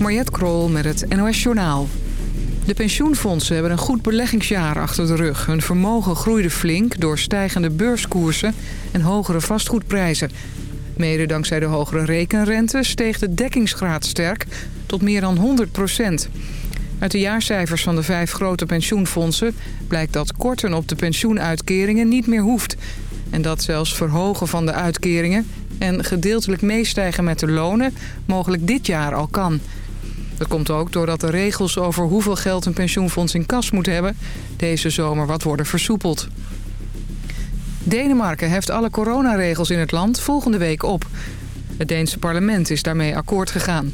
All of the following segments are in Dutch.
Mariette Krol met het NOS Journaal. De pensioenfondsen hebben een goed beleggingsjaar achter de rug. Hun vermogen groeide flink door stijgende beurskoersen en hogere vastgoedprijzen. Mede dankzij de hogere rekenrente steeg de dekkingsgraad sterk tot meer dan 100 procent. Uit de jaarcijfers van de vijf grote pensioenfondsen blijkt dat korten op de pensioenuitkeringen niet meer hoeft. En dat zelfs verhogen van de uitkeringen en gedeeltelijk meestijgen met de lonen mogelijk dit jaar al kan. Dat komt ook doordat de regels over hoeveel geld een pensioenfonds in kas moet hebben... deze zomer wat worden versoepeld. Denemarken heft alle coronaregels in het land volgende week op. Het Deense parlement is daarmee akkoord gegaan.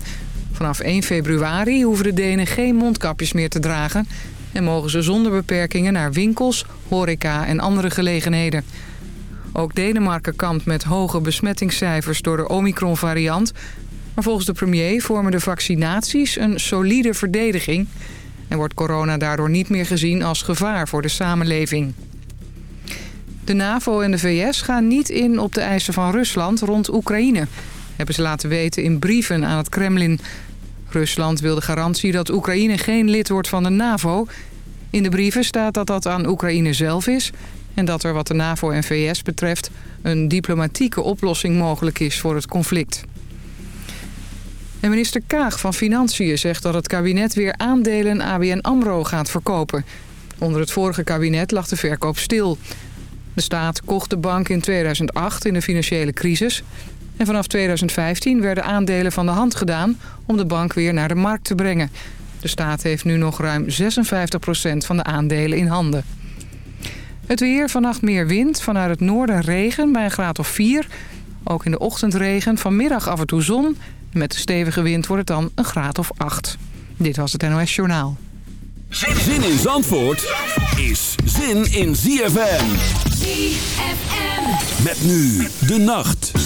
Vanaf 1 februari hoeven de Denen geen mondkapjes meer te dragen... en mogen ze zonder beperkingen naar winkels, horeca en andere gelegenheden. Ook Denemarken kampt met hoge besmettingscijfers door de Omicron-variant... maar volgens de premier vormen de vaccinaties een solide verdediging... en wordt corona daardoor niet meer gezien als gevaar voor de samenleving. De NAVO en de VS gaan niet in op de eisen van Rusland rond Oekraïne... hebben ze laten weten in brieven aan het Kremlin. Rusland wil de garantie dat Oekraïne geen lid wordt van de NAVO... In de brieven staat dat dat aan Oekraïne zelf is... en dat er wat de NAVO en VS betreft... een diplomatieke oplossing mogelijk is voor het conflict. En minister Kaag van Financiën zegt dat het kabinet weer aandelen ABN AMRO gaat verkopen. Onder het vorige kabinet lag de verkoop stil. De staat kocht de bank in 2008 in de financiële crisis... en vanaf 2015 werden aandelen van de hand gedaan om de bank weer naar de markt te brengen... De staat heeft nu nog ruim 56% van de aandelen in handen. Het weer, vannacht meer wind, vanuit het noorden regen bij een graad of 4. Ook in de ochtend regen, vanmiddag af en toe zon. Met de stevige wind wordt het dan een graad of 8. Dit was het NOS Journaal. Zin in Zandvoort is zin in ZFM. ZFM. Met nu de nacht.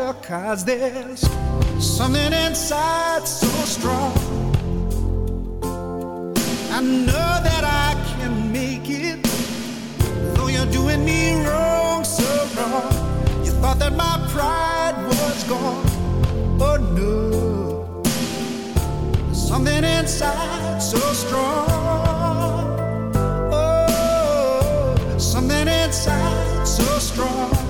matter, cause there's something inside so strong. I know that I can make it, though you're doing me wrong, so wrong. You thought that my pride was gone, but no. There's something inside so strong, oh, something inside so strong.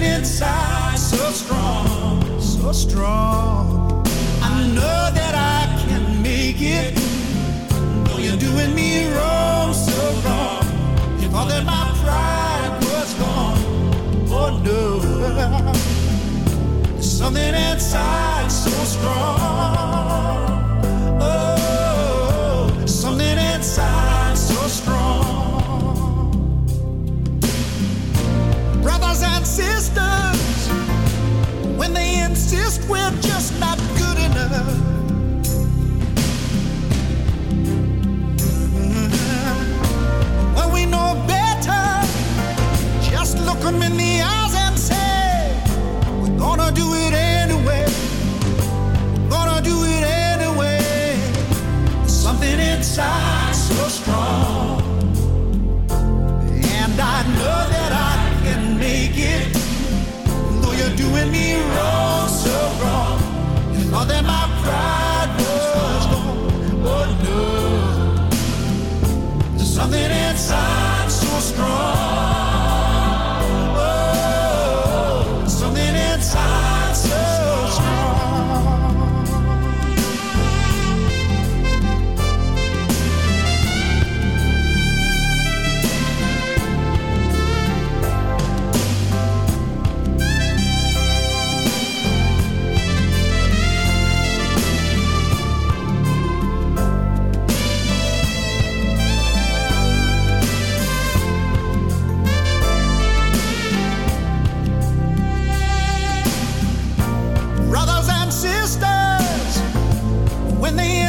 inside so strong, so strong. I know that I can make it. Though you're doing me wrong, so wrong. That my pride was gone. Oh no. Something inside so strong. All them I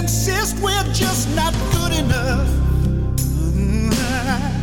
insist we're just not good enough. Mm-hmm.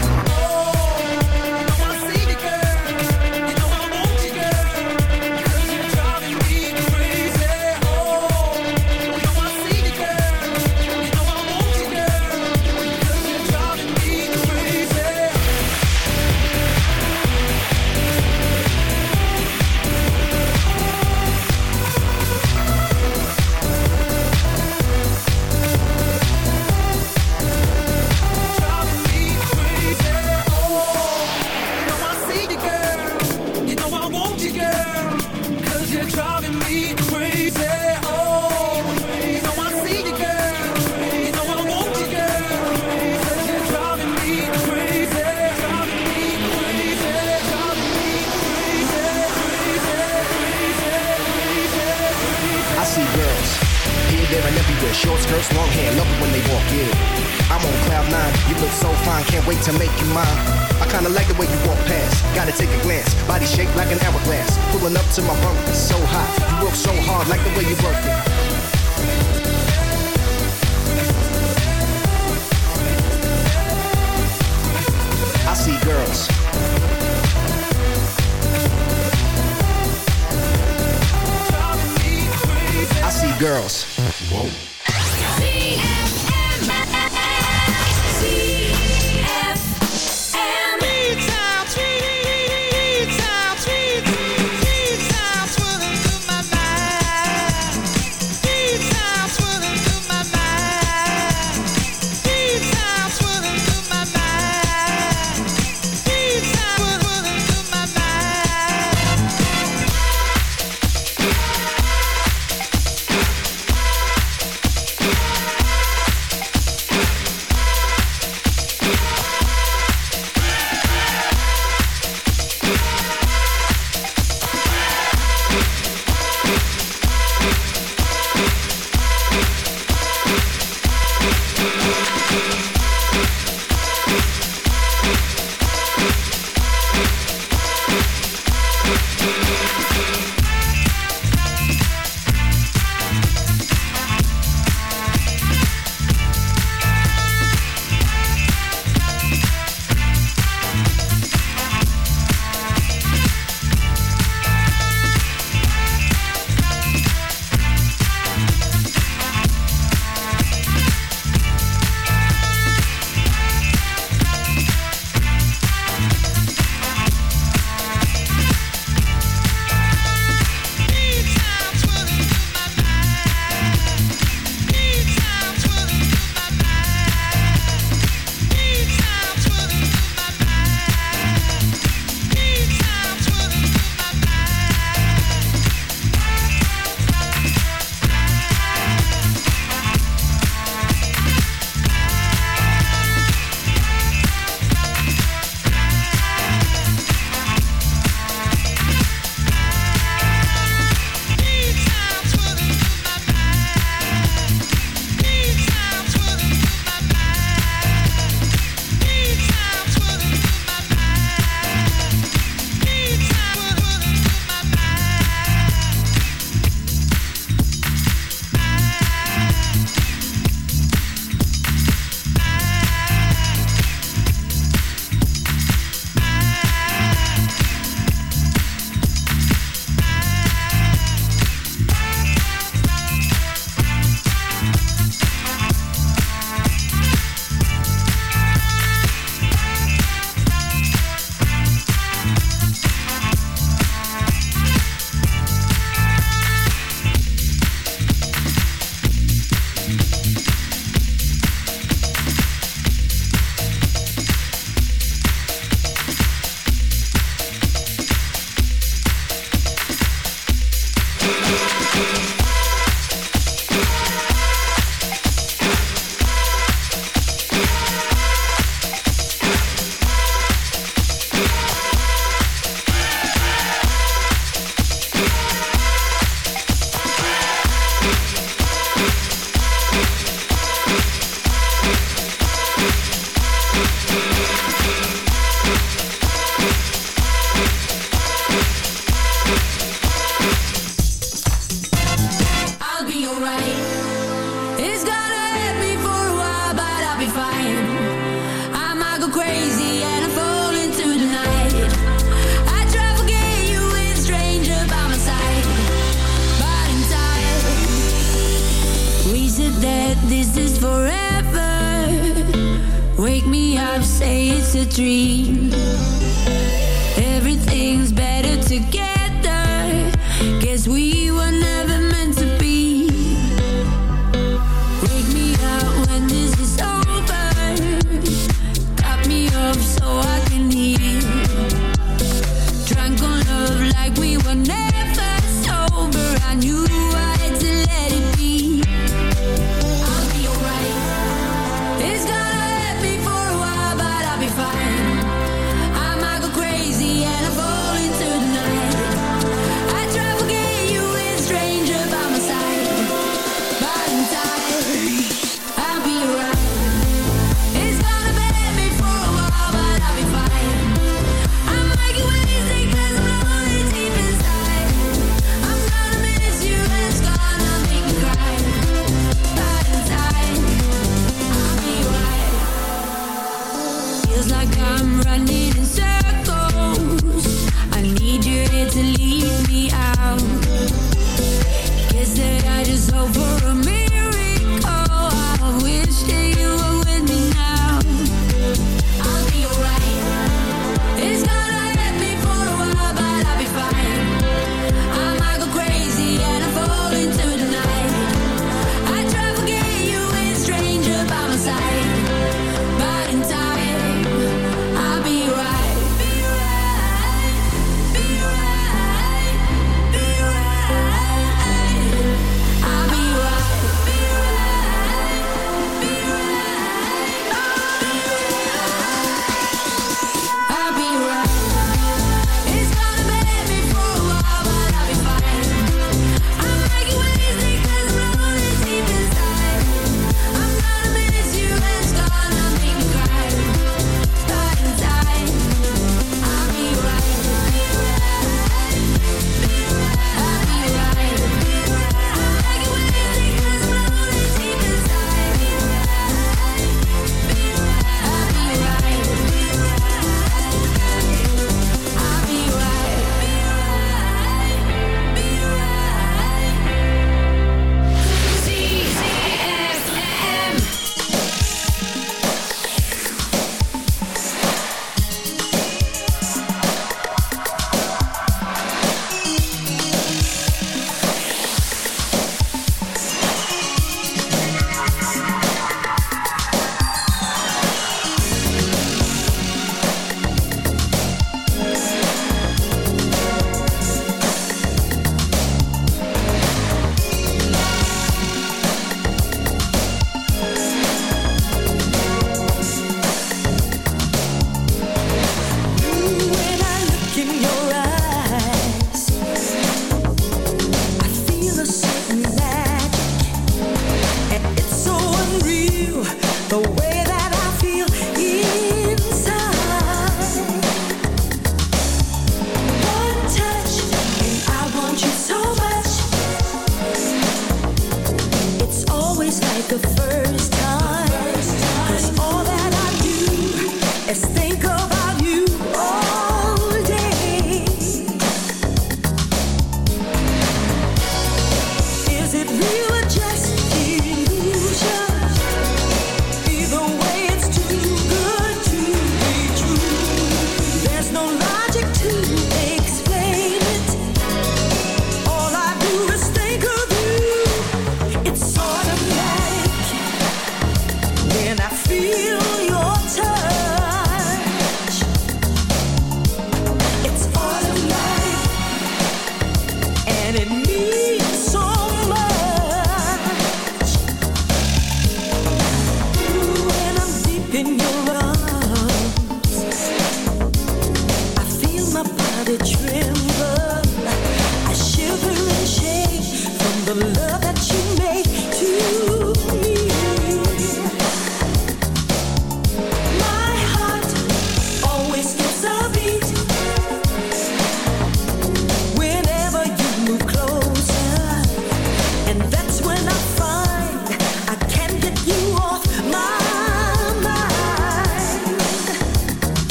Yeah.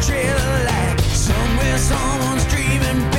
trail of light. Somewhere someone's dreaming.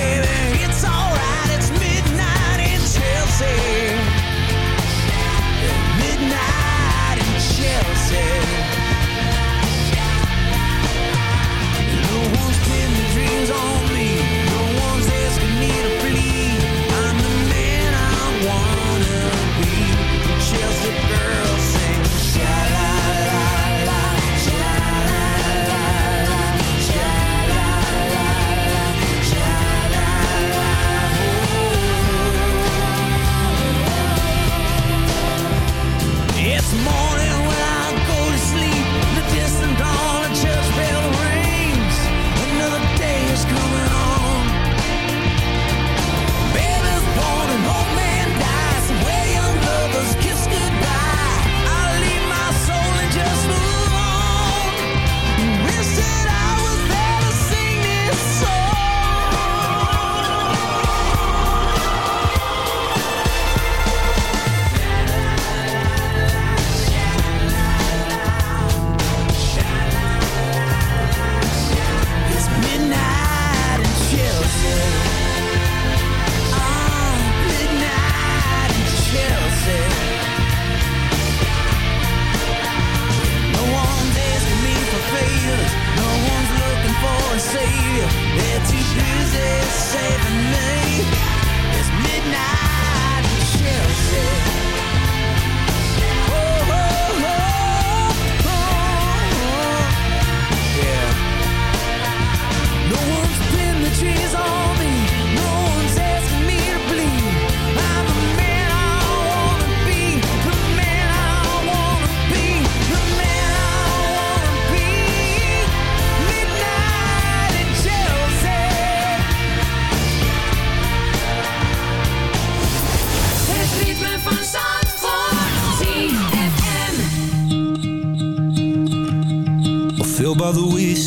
It's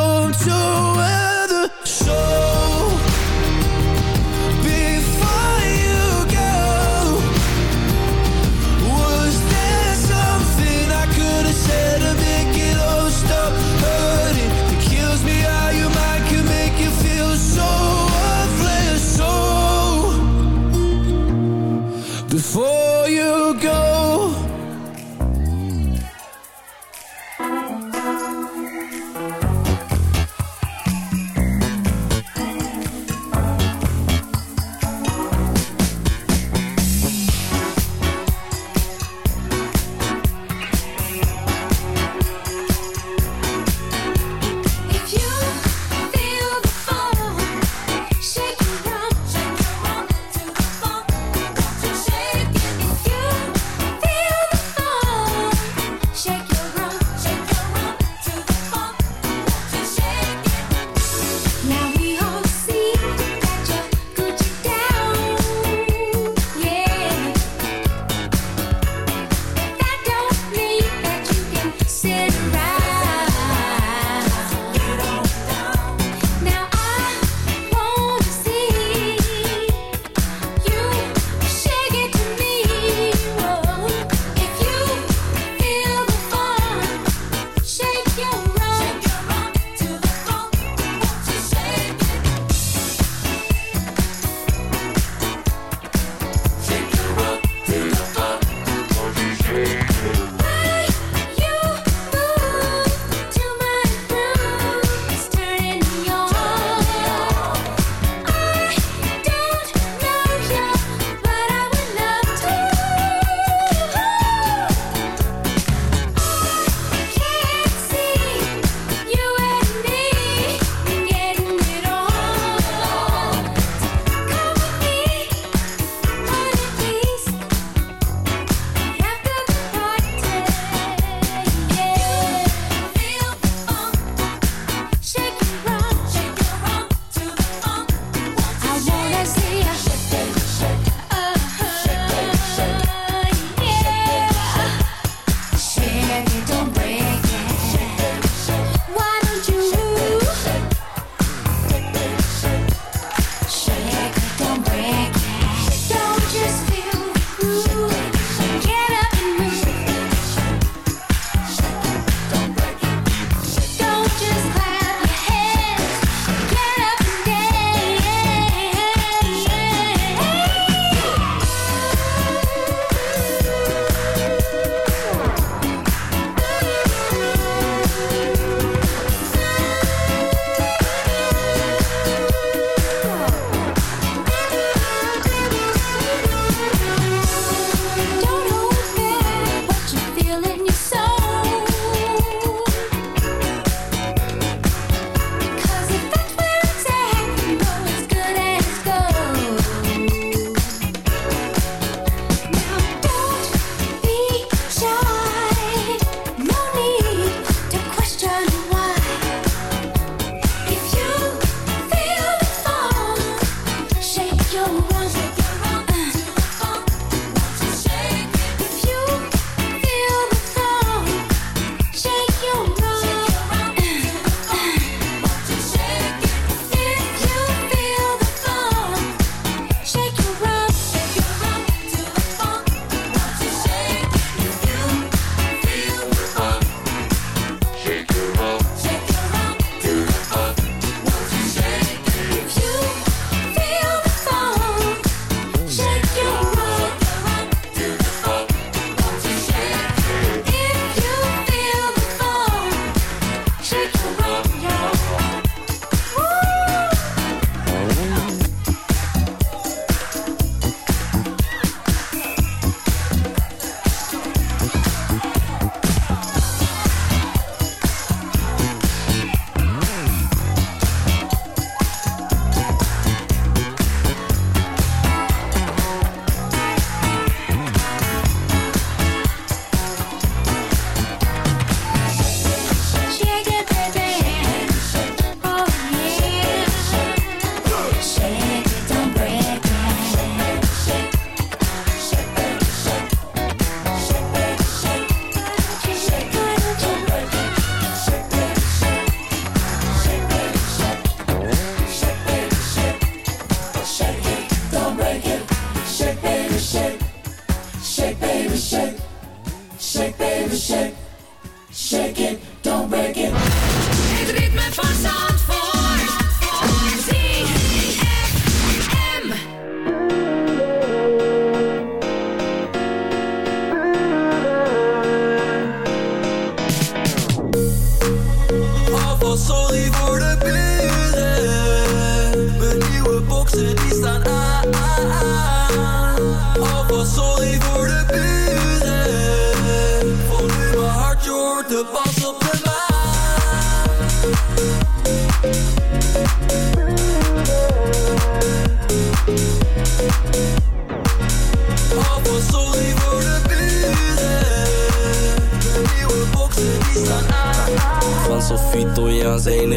don't do it.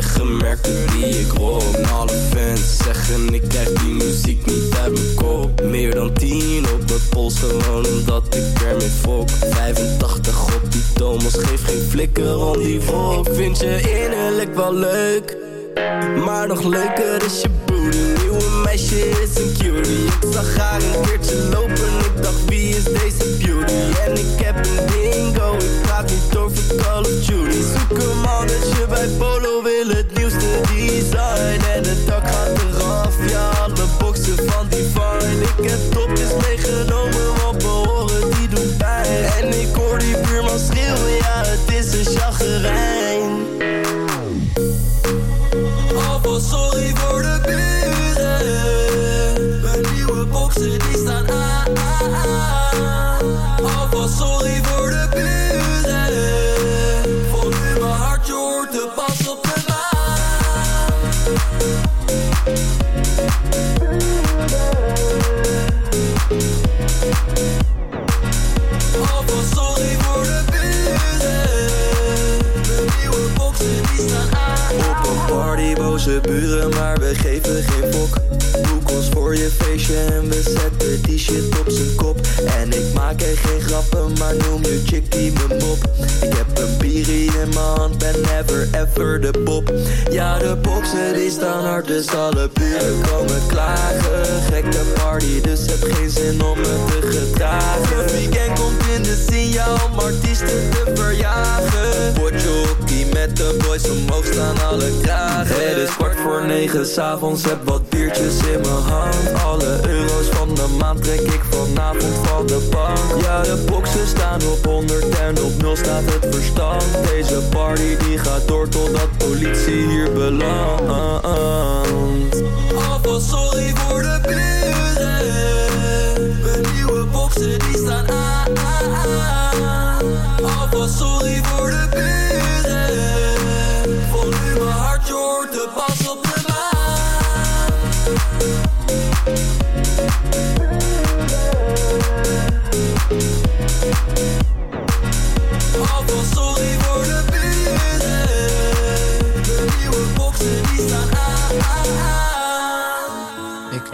Enige merken die ik rock Alle fans zeggen ik krijg die muziek niet uit mijn kop. Meer dan 10 op de pols gewoon omdat ik ermee fok. 85 op die Thomas geef geen flikker om die volk Vind je innerlijk wel leuk maar nog leuker is je booty Nieuwe meisje is een cutie. Ik zag haar een keertje lopen Ik dacht wie is deze beauty? En ik heb een dingo Ik praat niet over Call of Duty Ja, de boxen die staan hard, dus alle buren komen klagen. Gekke party, dus heb geen zin om me te gedragen. Het weekend komt in de ja, om artiesten te verjagen. Potjokkie met de boys omhoog staan alle kragen. Het is kwart voor negen s'avonds, heb wat Alle euro's van de maand trek ik vanavond van de bank. Ja, de boxen staan op 100 en op 0 staat het verstand. Deze party die gaat door totdat politie hier belandt. Alvast sorry voor de buren. Mijn nieuwe boxen die staan aan. Alvast sorry voor de buren. Mijn hart, je hoort de pas op de